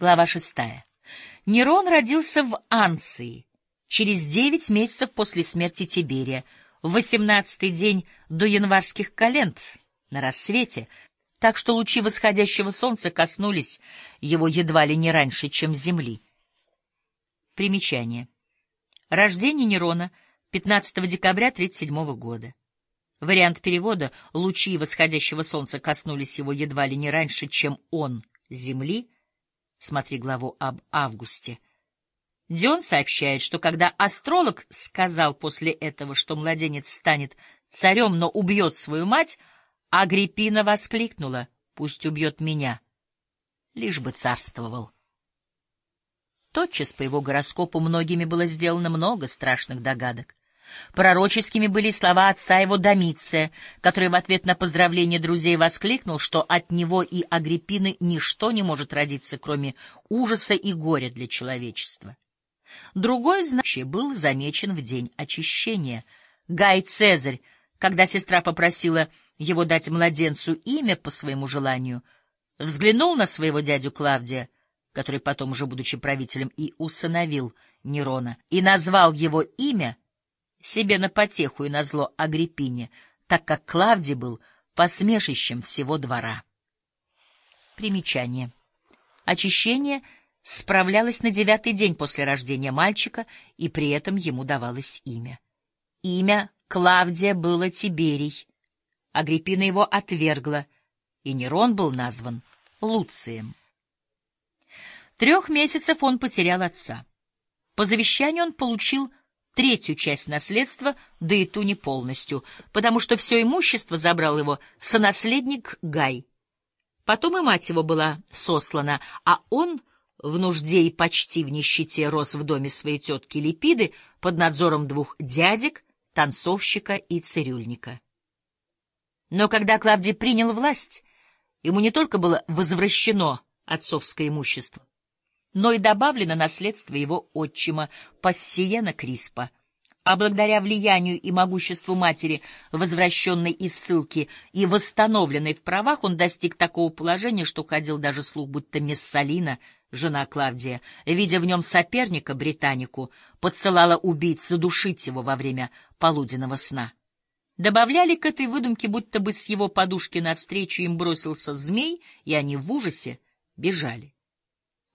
Глава шестая. Нерон родился в Анции через девять месяцев после смерти Тиберия, в восемнадцатый день до январских календ, на рассвете, так что лучи восходящего солнца коснулись его едва ли не раньше, чем земли. Примечание. Рождение Нерона 15 декабря 37 года. Вариант перевода «лучи восходящего солнца коснулись его едва ли не раньше, чем он, земли» Смотри главу об августе. Дион сообщает, что когда астролог сказал после этого, что младенец станет царем, но убьет свою мать, Агриппина воскликнула «Пусть убьет меня, лишь бы царствовал». Тотчас по его гороскопу многими было сделано много страшных догадок. Пророческими были слова отца его Домиция, который в ответ на поздравление друзей воскликнул, что от него и Агриппины ничто не может родиться, кроме ужаса и горя для человечества. Другой значение был замечен в день очищения. Гай Цезарь, когда сестра попросила его дать младенцу имя по своему желанию, взглянул на своего дядю Клавдия, который потом, уже будучи правителем, и усыновил Нерона, и назвал его имя — себе на потеху и назло Агриппине, так как Клавдий был посмешищем всего двора. Примечание. Очищение справлялось на девятый день после рождения мальчика, и при этом ему давалось имя. Имя Клавдия было Тиберий. Агриппина его отвергла, и Нерон был назван Луцием. Трех месяцев он потерял отца. По завещанию он получил третью часть наследства, да и ту не полностью, потому что все имущество забрал его сонаследник Гай. Потом и мать его была сослана, а он в нужде и почти в нищете рос в доме своей тетки Липиды под надзором двух дядек, танцовщика и цирюльника. Но когда Клавдий принял власть, ему не только было возвращено отцовское имущество, но и добавлено наследство его отчима Пассиена Криспа. А благодаря влиянию и могуществу матери, возвращенной из ссылки и восстановленной в правах, он достиг такого положения, что ходил даже слух, будто Мессалина, жена Клавдия, видя в нем соперника, британику, подсылала убийц задушить его во время полуденного сна. Добавляли к этой выдумке, будто бы с его подушки навстречу им бросился змей, и они в ужасе бежали.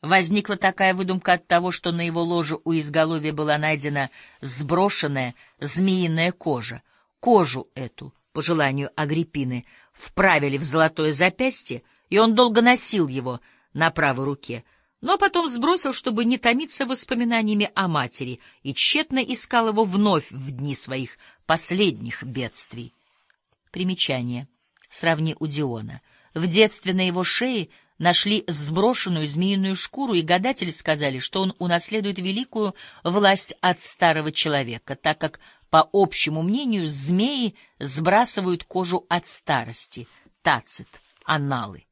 Возникла такая выдумка от того, что на его ложе у изголовья была найдена сброшенная змеиная кожа. Кожу эту, по желанию Агриппины, вправили в золотое запястье, и он долго носил его на правой руке, но потом сбросил, чтобы не томиться воспоминаниями о матери, и тщетно искал его вновь в дни своих последних бедствий. Примечание. Сравни у Диона. В детстве на его шее — нашли сброшенную змеиную шкуру, и гадатели сказали, что он унаследует великую власть от старого человека, так как, по общему мнению, змеи сбрасывают кожу от старости. Тацит. Анналы.